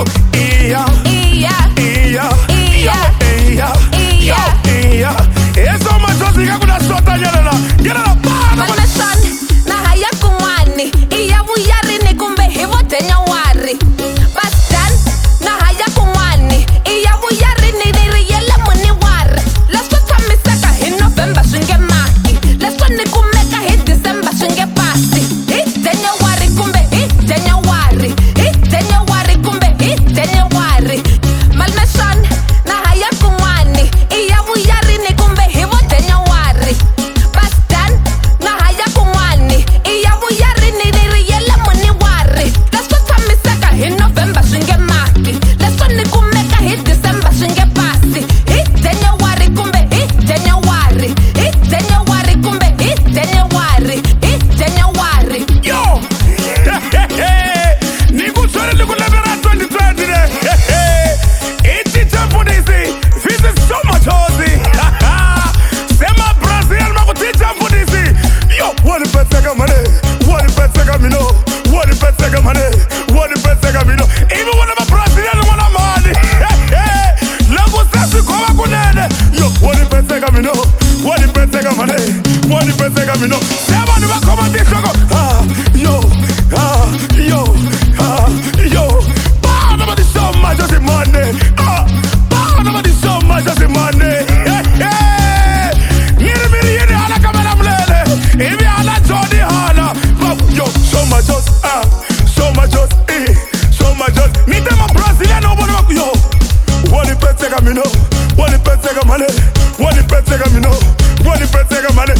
Look. me know. Say man, come and this go. Ah, yo, ah, yo, ah, yo. Bad about the summer, just the money. Eh. Ah, bad about the summer, just the money. Yeah, yeah. Come and I'm lady. Just ah, just eh, just. Them nobody take a me know? What pet take a money? One in pet take a me know? What pet take a money?